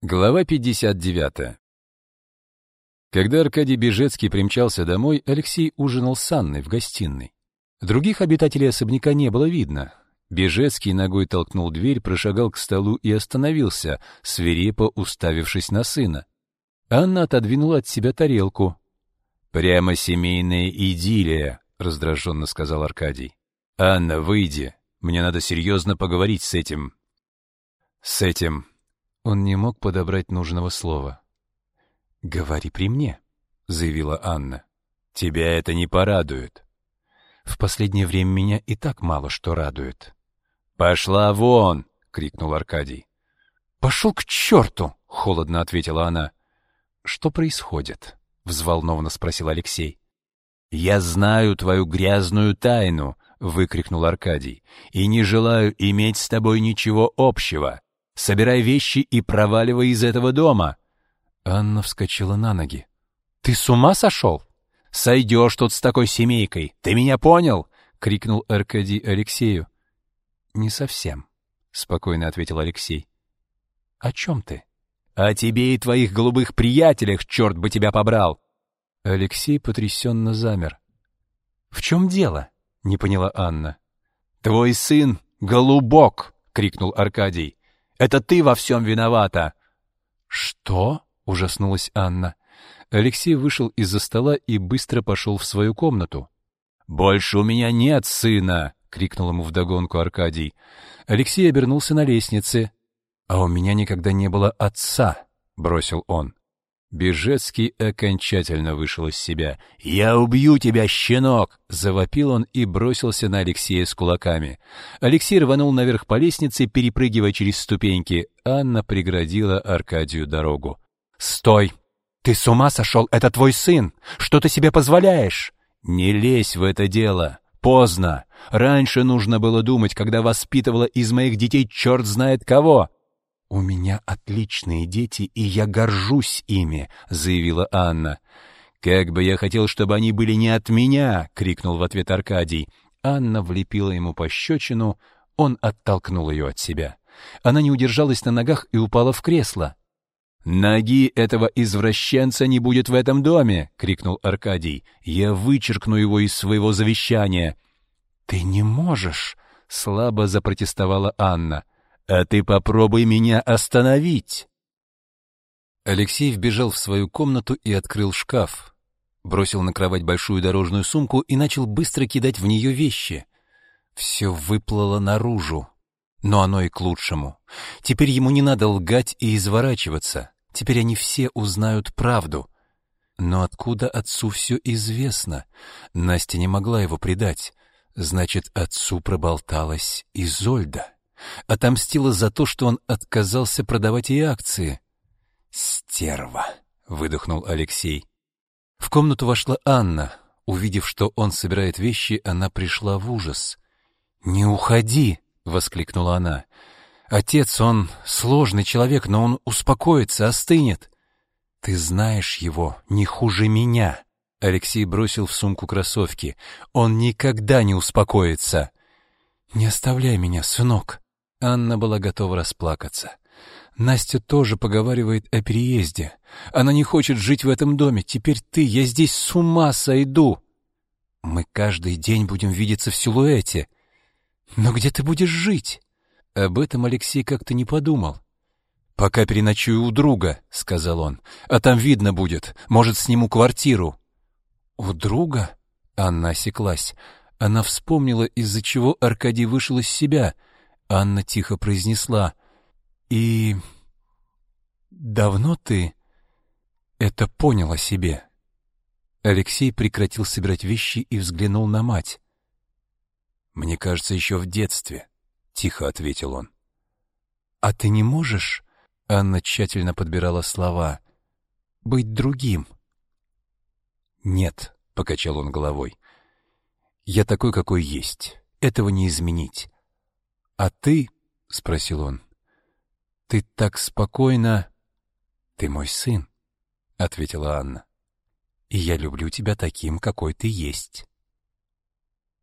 Глава 59. Когда Аркадий Бежецкий примчался домой, Алексей ужинал с Анной в гостиной. Других обитателей особняка не было видно. Бежецкий ногой толкнул дверь, прошагал к столу и остановился, свирепо уставившись на сына. Анна отодвинула от себя тарелку. «Прямо семейная идиллия», — раздраженно сказал Аркадий. «Анна, выйди. Мне надо серьезно поговорить с этим... с этим...» Он не мог подобрать нужного слова. «Говори при мне», — заявила Анна. «Тебя это не порадует». «В последнее время меня и так мало что радует». «Пошла вон!» — крикнул Аркадий. «Пошел к черту!» — холодно ответила она. «Что происходит?» — взволнованно спросил Алексей. «Я знаю твою грязную тайну!» — выкрикнул Аркадий. «И не желаю иметь с тобой ничего общего. Собирай вещи и проваливай из этого дома!» Анна вскочила на ноги. «Ты с ума сошел? Сойдешь тут с такой семейкой! Ты меня понял?» — крикнул Аркадий Алексею. «Не совсем», — спокойно ответил Алексей. «О чем ты?» «О тебе и твоих голубых приятелях, черт бы тебя побрал!» Алексей потрясенно замер. «В чем дело?» — не поняла Анна. «Твой сын — голубок!» — крикнул Аркадий. Это ты во всем виновата!» «Что?» — ужаснулась Анна. Алексей вышел из-за стола и быстро пошел в свою комнату. «Больше у меня нет сына!» — крикнул ему вдогонку Аркадий. Алексей обернулся на лестнице. «А у меня никогда не было отца!» — бросил он. Бежецкий окончательно вышел из себя. «Я убью тебя, щенок!» — завопил он и бросился на Алексея с кулаками. Алексей рванул наверх по лестнице, перепрыгивая через ступеньки. Анна преградила Аркадию дорогу. «Стой! Ты с ума сошел? Это твой сын! Что ты себе позволяешь?» «Не лезь в это дело! Поздно! Раньше нужно было думать, когда воспитывала из моих детей черт знает кого!» «У меня отличные дети, и я горжусь ими», — заявила Анна. «Как бы я хотел, чтобы они были не от меня!» — крикнул в ответ Аркадий. Анна влепила ему пощечину, он оттолкнул ее от себя. Она не удержалась на ногах и упала в кресло. «Ноги этого извращенца не будет в этом доме!» — крикнул Аркадий. «Я вычеркну его из своего завещания!» «Ты не можешь!» — слабо запротестовала Анна. «А ты попробуй меня остановить!» Алексей вбежал в свою комнату и открыл шкаф. Бросил на кровать большую дорожную сумку и начал быстро кидать в нее вещи. Все выплыло наружу. Но оно и к лучшему. Теперь ему не надо лгать и изворачиваться. Теперь они все узнают правду. Но откуда отцу все известно? Настя не могла его предать. Значит, отцу проболталась Изольда. Отомстила за то, что он отказался продавать ей акции. «Стерва!» — выдохнул Алексей. В комнату вошла Анна. Увидев, что он собирает вещи, она пришла в ужас. «Не уходи!» — воскликнула она. «Отец, он сложный человек, но он успокоится, остынет». «Ты знаешь его не хуже меня!» Алексей бросил в сумку кроссовки. «Он никогда не успокоится!» «Не оставляй меня, сынок!» Анна была готова расплакаться. Настя тоже поговаривает о переезде. Она не хочет жить в этом доме. Теперь ты, я здесь с ума сойду. Мы каждый день будем видеться в силуэте. Но где ты будешь жить? Об этом Алексей как-то не подумал. «Пока переночую у друга», — сказал он. «А там видно будет. Может, сниму квартиру». «У друга?» Анна осеклась. Она вспомнила, из-за чего Аркадий вышел из себя — Анна тихо произнесла. «И... давно ты это понял о себе?» Алексей прекратил собирать вещи и взглянул на мать. «Мне кажется, еще в детстве», — тихо ответил он. «А ты не можешь?» — Анна тщательно подбирала слова. «Быть другим?» «Нет», — покачал он головой. «Я такой, какой есть. Этого не изменить. «А ты?» — спросил он. «Ты так спокойно...» «Ты мой сын», — ответила Анна. «И я люблю тебя таким, какой ты есть».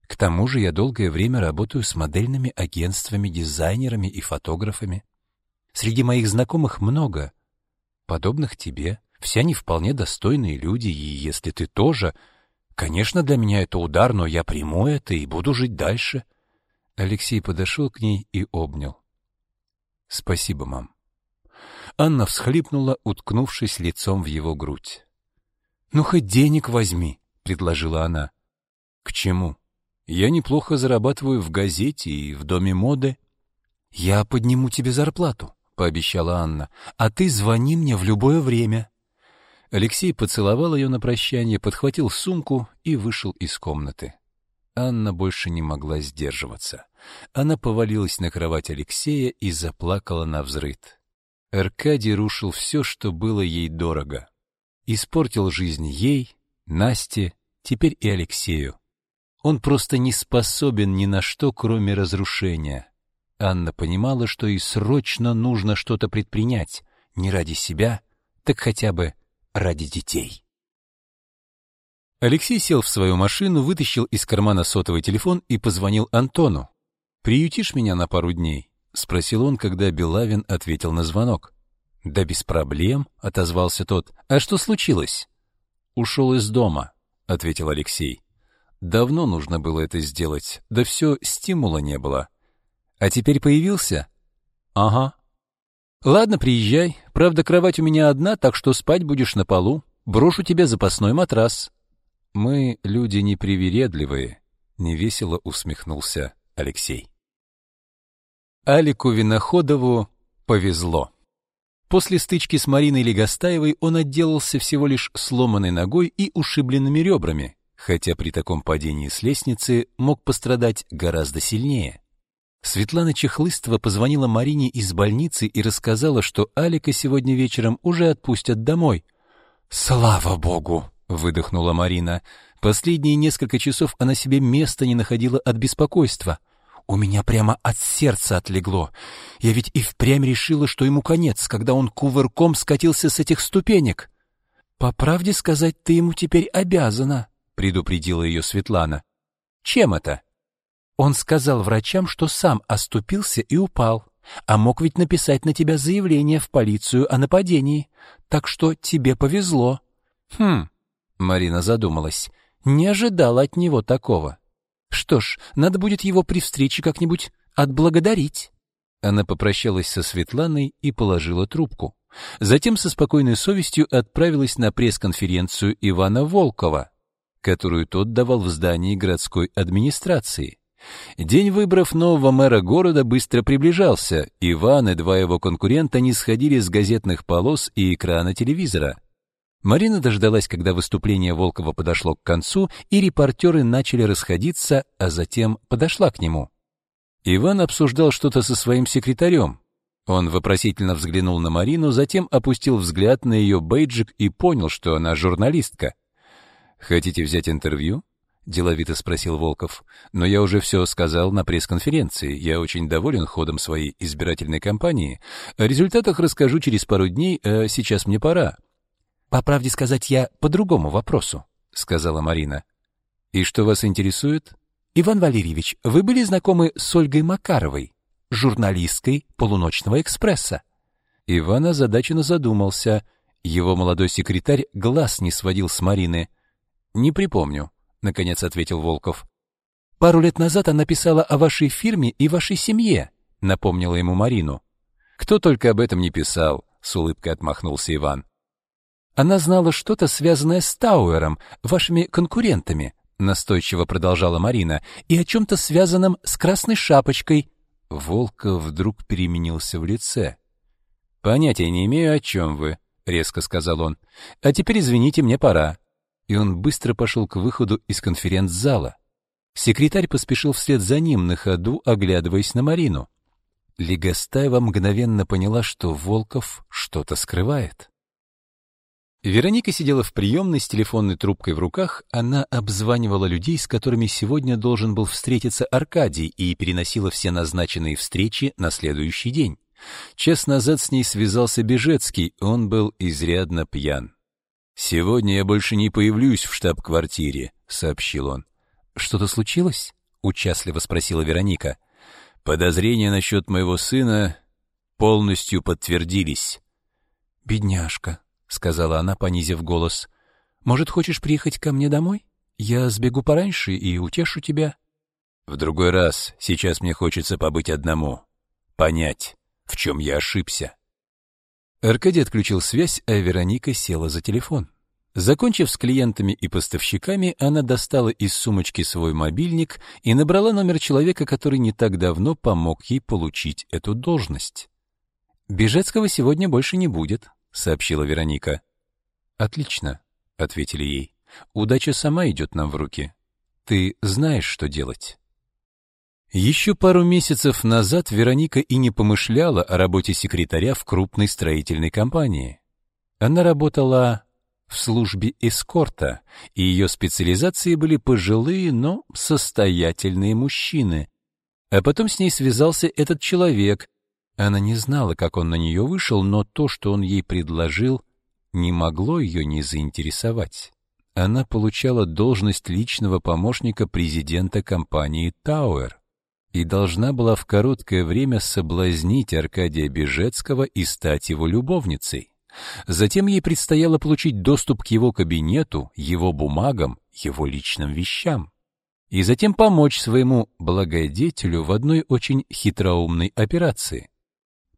К тому же я долгое время работаю с модельными агентствами, дизайнерами и фотографами. Среди моих знакомых много подобных тебе. Все они вполне достойные люди, и если ты тоже... Конечно, для меня это удар, но я приму это и буду жить дальше. Алексей подошел к ней и обнял. Спасибо, мам. Анна всхлипнула, уткнувшись лицом в его грудь. Ну хоть денег возьми, предложила она. К чему? Я неплохо зарабатываю в газете и в доме моды. Я подниму тебе зарплату, пообещала Анна. А ты звони мне в любое время. Алексей поцеловал ее на прощание, подхватил сумку и вышел из комнаты. Анна больше не могла сдерживаться. Она повалилась на кровать Алексея и заплакала на взрыд. Аркадий рушил все, что было ей дорого. Испортил жизнь ей, Насте, теперь и Алексею. Он просто не способен ни на что, кроме разрушения. Анна понимала, что ей срочно нужно что-то предпринять, не ради себя, так хотя бы ради детей. Алексей сел в свою машину, вытащил из кармана сотовый телефон и позвонил Антону. «Приютишь меня на пару дней?» — спросил он, когда Белавин ответил на звонок. «Да без проблем», — отозвался тот. «А что случилось?» «Ушел из дома», — ответил Алексей. «Давно нужно было это сделать, да все, стимула не было». «А теперь появился?» «Ага», Ладно, приезжай. Правда, кровать у меня одна, так что спать будешь на полу. Брошу тебе запасной матрас. Мы люди непривередливые, невесело усмехнулся Алексей. Алику Виноходову повезло. После стычки с Мариной Легостаевой он отделался всего лишь сломанной ногой и ушибленными ребрами, хотя при таком падении с лестницы мог пострадать гораздо сильнее. Светлана Чехлыстова позвонила Марине из больницы и рассказала, что Алика сегодня вечером уже отпустят домой. «Слава богу!» — выдохнула Марина. Последние несколько часов она себе места не находила от беспокойства. «У меня прямо от сердца отлегло. Я ведь и впрямь решила, что ему конец, когда он кувырком скатился с этих ступенек». «По правде сказать, ты ему теперь обязана», — предупредила ее Светлана. «Чем это?» Он сказал врачам, что сам оступился и упал, а мог ведь написать на тебя заявление в полицию о нападении, так что тебе повезло. Хм, Марина задумалась. Не ожидала от него такого. Что ж, надо будет его при встрече как-нибудь отблагодарить. Она попрощалась со Светланой и положила трубку. Затем со спокойной совестью отправилась на пресс-конференцию Ивана Волкова, которую тот давал в здании городской администрации. День выборов нового мэра города быстро приближался. Иван и два его конкурента не сходили с газетных полос и экрана телевизора. Марина дождалась, когда выступление Волкова подошло к концу, и репортеры начали расходиться, а затем подошла к нему. Иван обсуждал что-то со своим секретарем. Он вопросительно взглянул на Марину, затем опустил взгляд на ее бейджик и понял, что она журналистка. «Хотите взять интервью?» — деловито спросил Волков. «Но я уже все сказал на пресс-конференции. Я очень доволен ходом своей избирательной кампании. О результатах расскажу через пару дней, а сейчас мне пора». «По правде сказать, я по другому вопросу», — сказала Марина. «И что вас интересует?» «Иван Валерьевич, вы были знакомы с Ольгой Макаровой, журналисткой «Полуночного экспресса»?» Иван озадаченно задумался. Его молодой секретарь глаз не сводил с Марины. «Не припомню», наконец ответил Волков. Пару лет назад она писала о вашей фирме и вашей семье, напомнила ему Марину. Кто только об этом не писал, с улыбкой отмахнулся Иван. Она знала что-то связанное с Тауэром, вашими конкурентами, настойчиво продолжала Марина, и о чем то связанном с красной шапочкой. Волков вдруг переменился в лице. Понятия не имею, о чем вы, резко сказал он. А теперь извините, мне пора и он быстро пошел к выходу из конференц-зала. Секретарь поспешил вслед за ним, на ходу оглядываясь на Марину. Легостаева мгновенно поняла, что Волков что-то скрывает. Вероника сидела в приемной с телефонной трубкой в руках, она обзванивала людей, с которыми сегодня должен был встретиться Аркадий, и переносила все назначенные встречи на следующий день. Час назад с ней связался Бежецкий, он был изрядно пьян. «Сегодня я больше не появлюсь в штаб-квартире», — сообщил он. «Что-то случилось?» — участливо спросила Вероника. «Подозрения насчет моего сына полностью подтвердились». «Бедняжка», — сказала она, понизив голос. «Может, хочешь приехать ко мне домой? Я сбегу пораньше и утешу тебя». «В другой раз. Сейчас мне хочется побыть одному. Понять, в чем я ошибся». Аркадий отключил связь, а Вероника села за телефон. Закончив с клиентами и поставщиками, она достала из сумочки свой мобильник и набрала номер человека, который не так давно помог ей получить эту должность. «Бежецкого сегодня больше не будет», — сообщила Вероника. «Отлично», — ответили ей. «Удача сама идет нам в руки. Ты знаешь, что делать». Еще пару месяцев назад Вероника и не помышляла о работе секретаря в крупной строительной компании. Она работала в службе эскорта, и ее специализацией были пожилые, но состоятельные мужчины. А потом с ней связался этот человек. Она не знала, как он на нее вышел, но то, что он ей предложил, не могло ее не заинтересовать. Она получала должность личного помощника президента компании «Тауэр» и должна была в короткое время соблазнить Аркадия Бежецкого и стать его любовницей. Затем ей предстояло получить доступ к его кабинету, его бумагам, его личным вещам. И затем помочь своему благодетелю в одной очень хитроумной операции.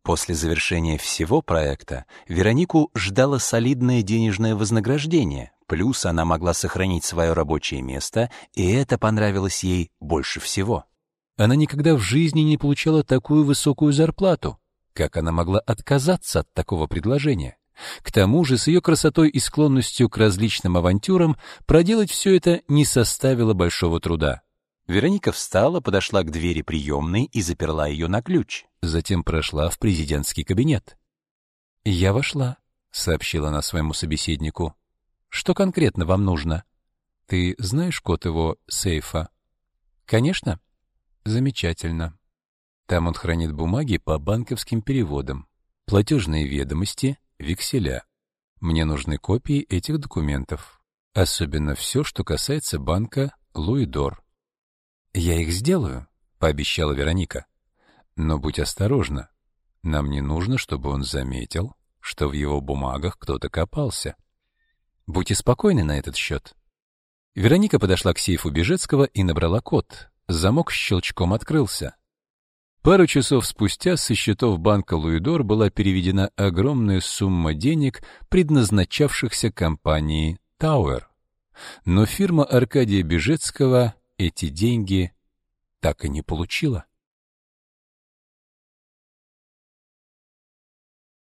После завершения всего проекта Веронику ждало солидное денежное вознаграждение, плюс она могла сохранить свое рабочее место, и это понравилось ей больше всего. Она никогда в жизни не получала такую высокую зарплату. Как она могла отказаться от такого предложения? К тому же с ее красотой и склонностью к различным авантюрам проделать все это не составило большого труда. Вероника встала, подошла к двери приемной и заперла ее на ключ. Затем прошла в президентский кабинет. «Я вошла», — сообщила она своему собеседнику. «Что конкретно вам нужно? Ты знаешь код его сейфа?» «Конечно». «Замечательно. Там он хранит бумаги по банковским переводам, платежные ведомости, векселя. Мне нужны копии этих документов, особенно все, что касается банка Луидор. Я их сделаю, пообещала Вероника. Но будь осторожна. Нам не нужно, чтобы он заметил, что в его бумагах кто-то копался. Будьте спокойны на этот счет. Вероника подошла к сейфу Бежецкого и набрала код. Замок щелчком открылся. Пару часов спустя со счетов банка Луидор была переведена огромная сумма денег, предназначавшихся компании Тауэр. Но фирма Аркадия Бежецкого эти деньги так и не получила.